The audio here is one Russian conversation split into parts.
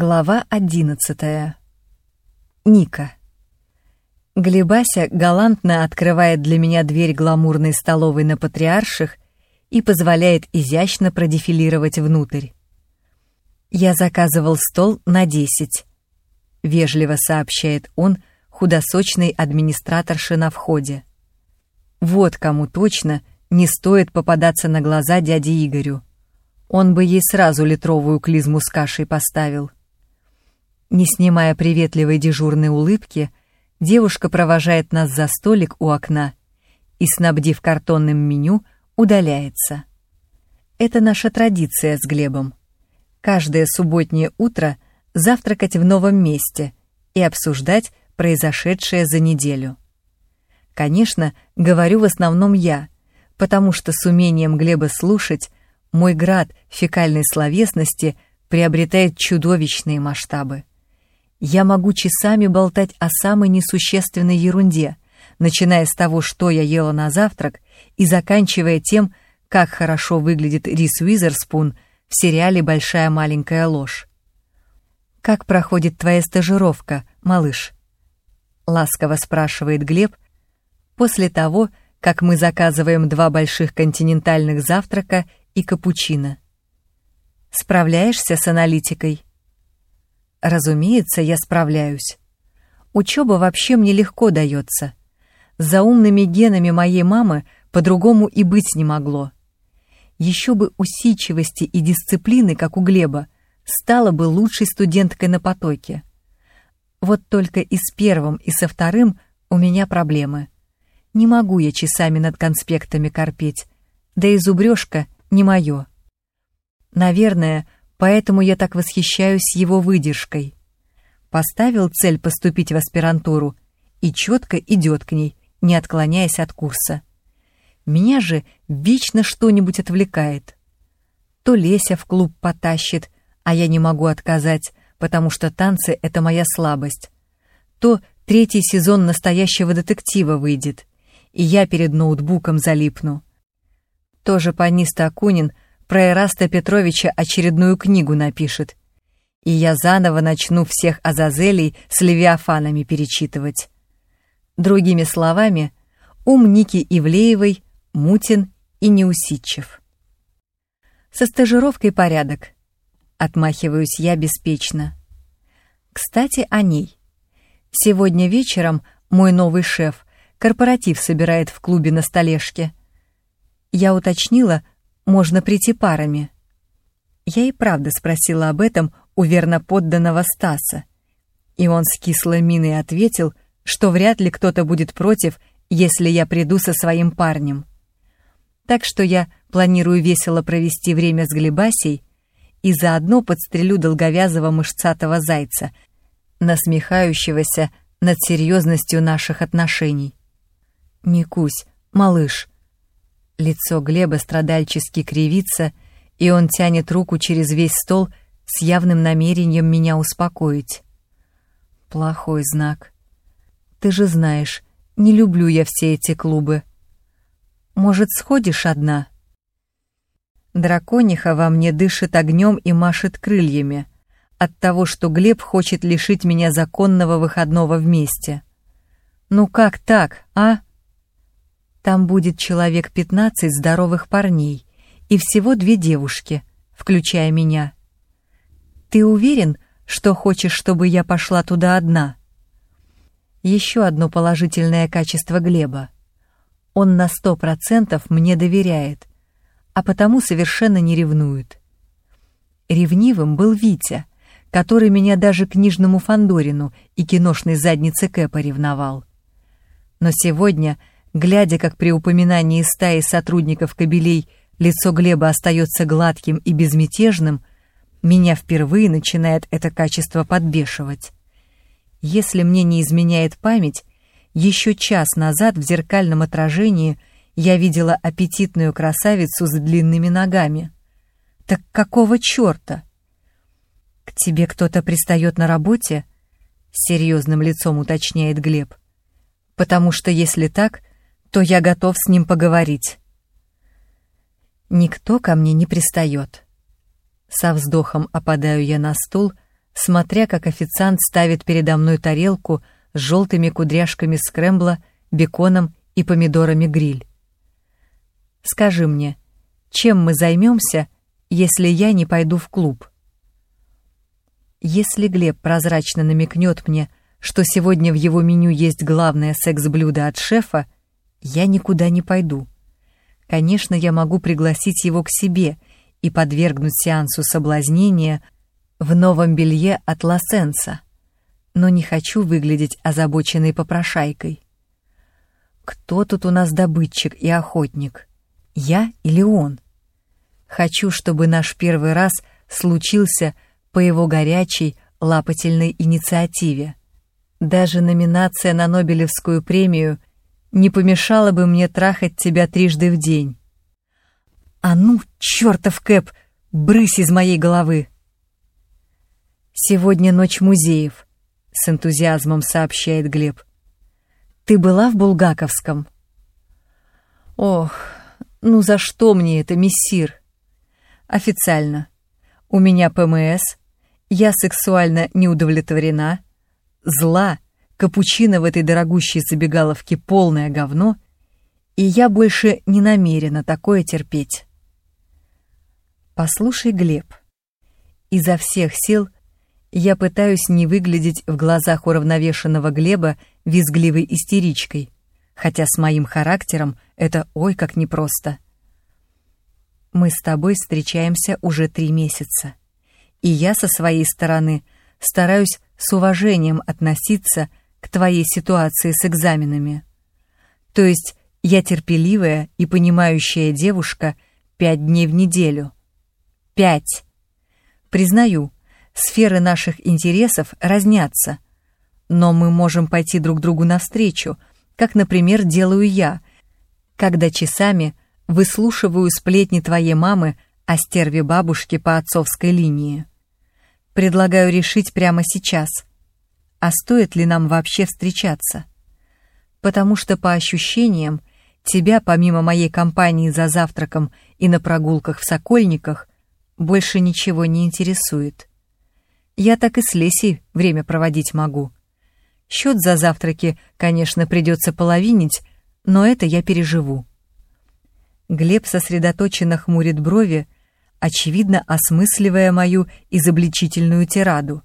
Глава одиннадцатая. Ника. Глебася галантно открывает для меня дверь гламурной столовой на Патриарших и позволяет изящно продефилировать внутрь. «Я заказывал стол на десять», — вежливо сообщает он худосочной администраторше на входе. Вот кому точно не стоит попадаться на глаза дяде Игорю. Он бы ей сразу литровую клизму с кашей поставил. Не снимая приветливой дежурной улыбки, девушка провожает нас за столик у окна и, снабдив картонным меню, удаляется. Это наша традиция с Глебом. Каждое субботнее утро завтракать в новом месте и обсуждать произошедшее за неделю. Конечно, говорю в основном я, потому что с умением Глеба слушать мой град фекальной словесности приобретает чудовищные масштабы. Я могу часами болтать о самой несущественной ерунде, начиная с того, что я ела на завтрак, и заканчивая тем, как хорошо выглядит Рис Уизерспун в сериале «Большая маленькая ложь». «Как проходит твоя стажировка, малыш?» — ласково спрашивает Глеб после того, как мы заказываем два больших континентальных завтрака и капучино. «Справляешься с аналитикой?» Разумеется, я справляюсь. Учеба вообще мне легко дается. За умными генами моей мамы по-другому и быть не могло. Еще бы усидчивости и дисциплины, как у Глеба, стала бы лучшей студенткой на потоке. Вот только и с первым, и со вторым у меня проблемы. Не могу я часами над конспектами корпеть, да и зубрежка не мое. Наверное, поэтому я так восхищаюсь его выдержкой. Поставил цель поступить в аспирантуру и четко идет к ней, не отклоняясь от курса. Меня же вечно что-нибудь отвлекает. То Леся в клуб потащит, а я не могу отказать, потому что танцы — это моя слабость. То третий сезон настоящего детектива выйдет, и я перед ноутбуком залипну. Тоже Паниста Акунин — про Эраста Петровича очередную книгу напишет, и я заново начну всех Азазелей с Левиафанами перечитывать. Другими словами, ум Ники Ивлеевой, Мутин и Неусидчив. Со стажировкой порядок. Отмахиваюсь я беспечно. Кстати, о ней. Сегодня вечером мой новый шеф корпоратив собирает в клубе на столешке. Я уточнила, можно прийти парами. Я и правда спросила об этом у верноподданного Стаса, и он с кислой миной ответил, что вряд ли кто-то будет против, если я приду со своим парнем. Так что я планирую весело провести время с Глебасей и заодно подстрелю долговязого мышцатого зайца, насмехающегося над серьезностью наших отношений. «Микусь, малыш», Лицо Глеба страдальчески кривится, и он тянет руку через весь стол с явным намерением меня успокоить. Плохой знак. Ты же знаешь, не люблю я все эти клубы. Может, сходишь одна? Дракониха во мне дышит огнем и машет крыльями от того, что Глеб хочет лишить меня законного выходного вместе. Ну как так, а? Там будет человек пятнадцать здоровых парней и всего две девушки, включая меня. Ты уверен, что хочешь, чтобы я пошла туда одна? Еще одно положительное качество Глеба. Он на сто процентов мне доверяет, а потому совершенно не ревнует. Ревнивым был Витя, который меня даже книжному Фандорину и киношной заднице Кэпа ревновал. Но сегодня Глядя, как при упоминании стаи сотрудников кобелей лицо Глеба остается гладким и безмятежным, меня впервые начинает это качество подбешивать. Если мне не изменяет память, еще час назад в зеркальном отражении я видела аппетитную красавицу с длинными ногами. Так какого черта? К тебе кто-то пристает на работе? Серьезным лицом уточняет Глеб. Потому что если так, то я готов с ним поговорить. Никто ко мне не пристает. Со вздохом опадаю я на стул, смотря как официант ставит передо мной тарелку с желтыми кудряшками скрэмбла, беконом и помидорами гриль. Скажи мне, чем мы займемся, если я не пойду в клуб? Если Глеб прозрачно намекнет мне, что сегодня в его меню есть главное секс-блюдо от шефа, я никуда не пойду. Конечно, я могу пригласить его к себе и подвергнуть сеансу соблазнения в новом белье от Лосенса, но не хочу выглядеть озабоченной попрошайкой. Кто тут у нас добытчик и охотник? Я или он? Хочу, чтобы наш первый раз случился по его горячей, лапательной инициативе. Даже номинация на Нобелевскую премию не помешала бы мне трахать тебя трижды в день. А ну, чертов Кэп, брысь из моей головы! Сегодня ночь музеев, с энтузиазмом сообщает Глеб. Ты была в Булгаковском? Ох, ну за что мне это, мессир? Официально. У меня ПМС, я сексуально не удовлетворена, зла, капучино в этой дорогущей забегаловке полное говно, и я больше не намерена такое терпеть. Послушай, Глеб, изо всех сил я пытаюсь не выглядеть в глазах уравновешенного Глеба визгливой истеричкой, хотя с моим характером это ой как непросто. Мы с тобой встречаемся уже три месяца, и я со своей стороны стараюсь с уважением относиться к твоей ситуации с экзаменами. То есть я терпеливая и понимающая девушка пять дней в неделю. Пять. Признаю, сферы наших интересов разнятся, но мы можем пойти друг другу навстречу, как, например, делаю я, когда часами выслушиваю сплетни твоей мамы о стерве бабушки по отцовской линии. Предлагаю решить прямо сейчас — а стоит ли нам вообще встречаться. Потому что, по ощущениям, тебя, помимо моей компании за завтраком и на прогулках в Сокольниках, больше ничего не интересует. Я так и с Лесей время проводить могу. Счет за завтраки, конечно, придется половинить, но это я переживу. Глеб сосредоточенно хмурит брови, очевидно осмысливая мою изобличительную тираду.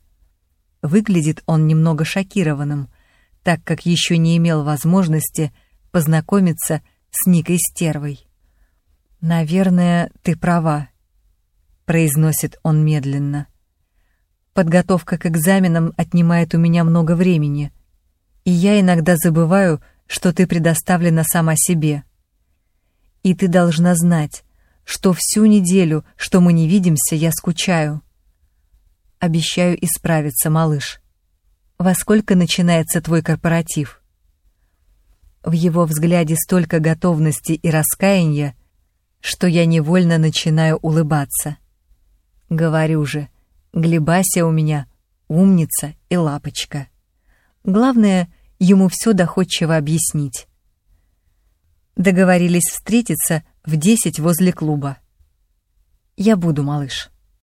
Выглядит он немного шокированным, так как еще не имел возможности познакомиться с Никой Стервой. «Наверное, ты права», — произносит он медленно. «Подготовка к экзаменам отнимает у меня много времени, и я иногда забываю, что ты предоставлена сама себе. И ты должна знать, что всю неделю, что мы не видимся, я скучаю. Обещаю исправиться, малыш. Во сколько начинается твой корпоратив? В его взгляде столько готовности и раскаяния, что я невольно начинаю улыбаться. Говорю же, Глебася у меня умница и лапочка. Главное, ему все доходчиво объяснить. Договорились встретиться в десять возле клуба. Я буду, малыш.